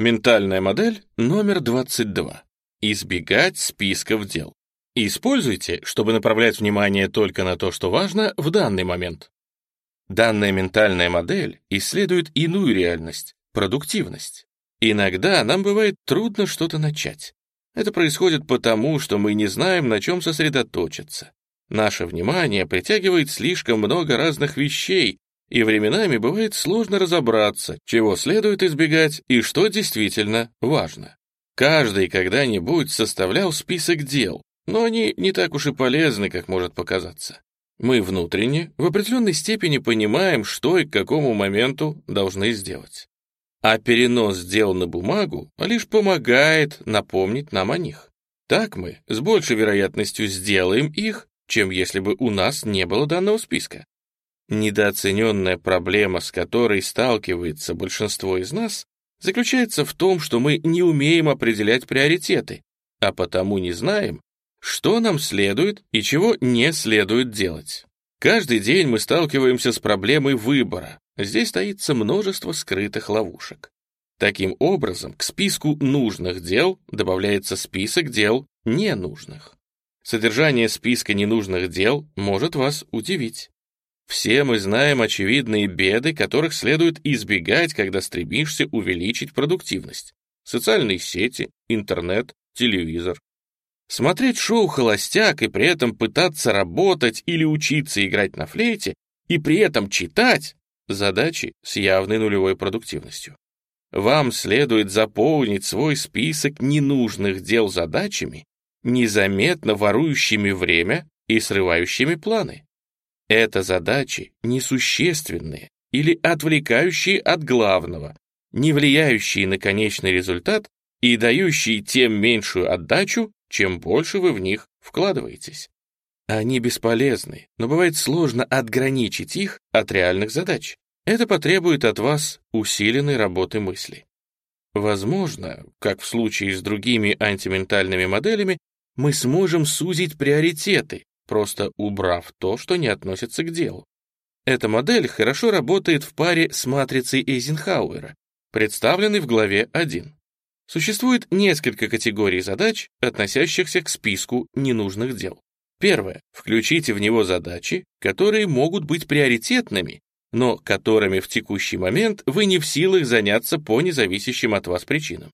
Ментальная модель номер 22. Избегать списков дел. Используйте, чтобы направлять внимание только на то, что важно в данный момент. Данная ментальная модель исследует иную реальность — продуктивность. Иногда нам бывает трудно что-то начать. Это происходит потому, что мы не знаем, на чем сосредоточиться. Наше внимание притягивает слишком много разных вещей, и временами бывает сложно разобраться, чего следует избегать и что действительно важно. Каждый когда-нибудь составлял список дел, но они не так уж и полезны, как может показаться. Мы внутренне в определенной степени понимаем, что и к какому моменту должны сделать. А перенос дел на бумагу лишь помогает напомнить нам о них. Так мы с большей вероятностью сделаем их, чем если бы у нас не было данного списка. Недооцененная проблема, с которой сталкивается большинство из нас, заключается в том, что мы не умеем определять приоритеты, а потому не знаем, что нам следует и чего не следует делать. Каждый день мы сталкиваемся с проблемой выбора. Здесь таится множество скрытых ловушек. Таким образом, к списку нужных дел добавляется список дел ненужных. Содержание списка ненужных дел может вас удивить. Все мы знаем очевидные беды, которых следует избегать, когда стремишься увеличить продуктивность. Социальные сети, интернет, телевизор. Смотреть шоу «Холостяк» и при этом пытаться работать или учиться играть на флейте, и при этом читать — задачи с явной нулевой продуктивностью. Вам следует заполнить свой список ненужных дел задачами, незаметно ворующими время и срывающими планы. Это задачи несущественные или отвлекающие от главного, не влияющие на конечный результат и дающие тем меньшую отдачу, чем больше вы в них вкладываетесь. Они бесполезны, но бывает сложно отграничить их от реальных задач. Это потребует от вас усиленной работы мысли. Возможно, как в случае с другими антиментальными моделями, мы сможем сузить приоритеты, просто убрав то, что не относится к делу. Эта модель хорошо работает в паре с матрицей Эйзенхауэра, представленной в главе 1. Существует несколько категорий задач, относящихся к списку ненужных дел. Первое. Включите в него задачи, которые могут быть приоритетными, но которыми в текущий момент вы не в силах заняться по независящим от вас причинам.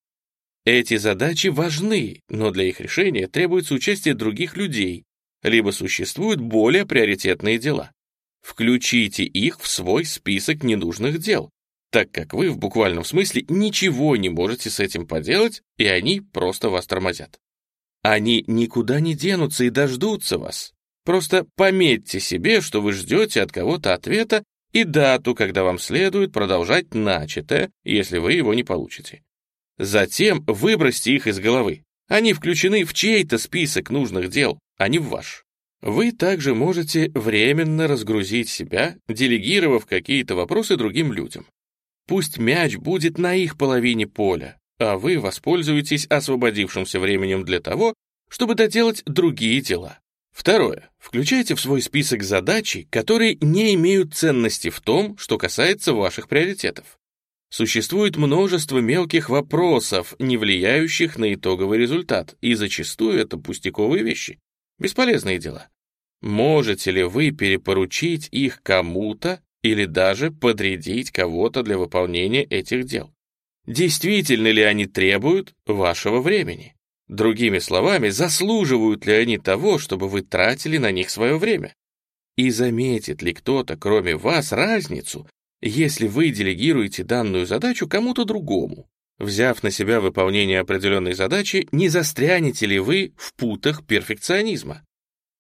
Эти задачи важны, но для их решения требуется участие других людей, либо существуют более приоритетные дела. Включите их в свой список ненужных дел, так как вы в буквальном смысле ничего не можете с этим поделать, и они просто вас тормозят. Они никуда не денутся и дождутся вас. Просто пометьте себе, что вы ждете от кого-то ответа и дату, когда вам следует продолжать начатое, если вы его не получите. Затем выбросьте их из головы. Они включены в чей-то список нужных дел, а не в ваш. Вы также можете временно разгрузить себя, делегировав какие-то вопросы другим людям. Пусть мяч будет на их половине поля, а вы воспользуетесь освободившимся временем для того, чтобы доделать другие дела. Второе. Включайте в свой список задачи, которые не имеют ценности в том, что касается ваших приоритетов. Существует множество мелких вопросов, не влияющих на итоговый результат, и зачастую это пустяковые вещи, бесполезные дела. Можете ли вы перепоручить их кому-то или даже подрядить кого-то для выполнения этих дел. Действительно ли они требуют вашего времени? Другими словами, заслуживают ли они того, чтобы вы тратили на них свое время? И заметит ли кто-то, кроме вас, разницу, если вы делегируете данную задачу кому-то другому? Взяв на себя выполнение определенной задачи, не застрянете ли вы в путах перфекционизма?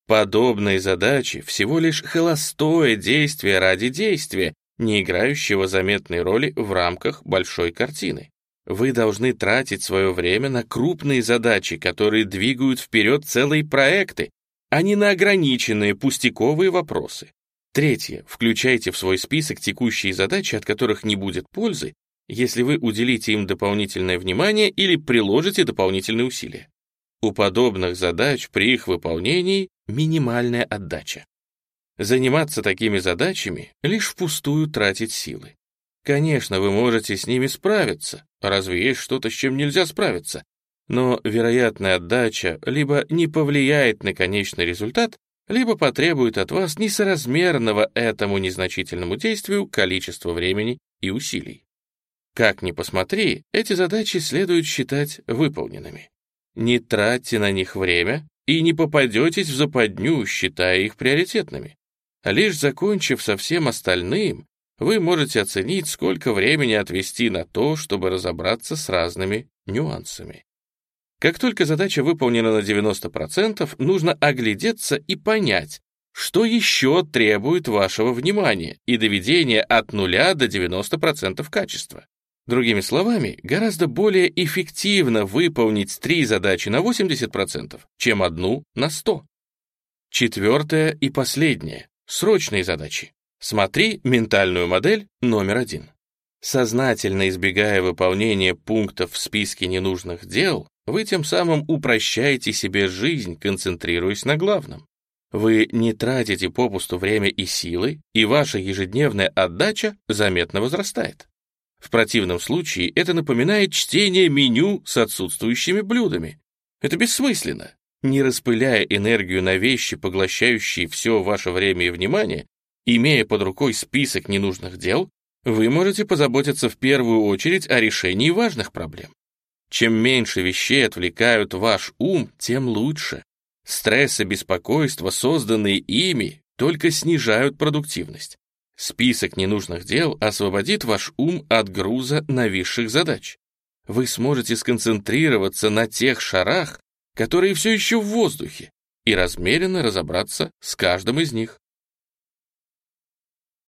Подобные задачи всего лишь холостое действие ради действия, не играющего заметной роли в рамках большой картины. Вы должны тратить свое время на крупные задачи, которые двигают вперед целые проекты, а не на ограниченные пустяковые вопросы. Третье. Включайте в свой список текущие задачи, от которых не будет пользы, если вы уделите им дополнительное внимание или приложите дополнительные усилия. У подобных задач при их выполнении минимальная отдача. Заниматься такими задачами — лишь впустую тратить силы. Конечно, вы можете с ними справиться, Разве есть что-то, с чем нельзя справиться? Но вероятная отдача либо не повлияет на конечный результат, либо потребует от вас несоразмерного этому незначительному действию количества времени и усилий. Как ни посмотри, эти задачи следует считать выполненными. Не тратьте на них время и не попадетесь в западню, считая их приоритетными. Лишь закончив со всем остальным, вы можете оценить, сколько времени отвести на то, чтобы разобраться с разными нюансами. Как только задача выполнена на 90%, нужно оглядеться и понять, что еще требует вашего внимания и доведения от нуля до 90% качества. Другими словами, гораздо более эффективно выполнить три задачи на 80%, чем одну на 100%. Четвертое и последнее — срочные задачи. Смотри ментальную модель номер один. Сознательно избегая выполнения пунктов в списке ненужных дел, вы тем самым упрощаете себе жизнь, концентрируясь на главном. Вы не тратите попусту время и силы, и ваша ежедневная отдача заметно возрастает. В противном случае это напоминает чтение меню с отсутствующими блюдами. Это бессмысленно. Не распыляя энергию на вещи, поглощающие все ваше время и внимание, имея под рукой список ненужных дел, вы можете позаботиться в первую очередь о решении важных проблем. Чем меньше вещей отвлекают ваш ум, тем лучше. Стресс и беспокойство, созданные ими, только снижают продуктивность. Список ненужных дел освободит ваш ум от груза нависших задач. Вы сможете сконцентрироваться на тех шарах, которые все еще в воздухе, и размеренно разобраться с каждым из них.